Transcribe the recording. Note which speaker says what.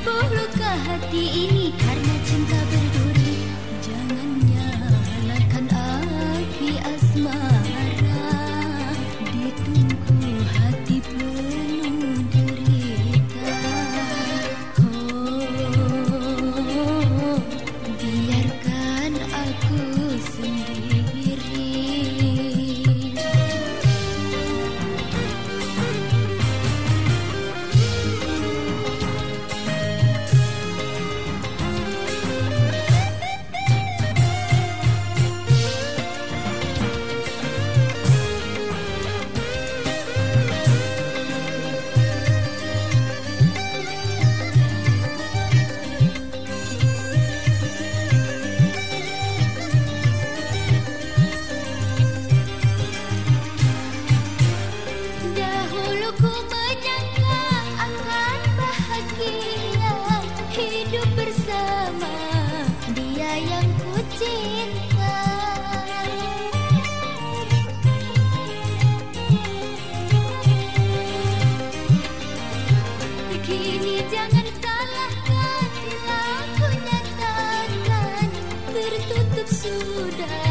Speaker 1: lumpuh luka hati ini. bersama dia yang ku cinta. Kini jangan salahkan bila aku nyatakan tertutup sudah.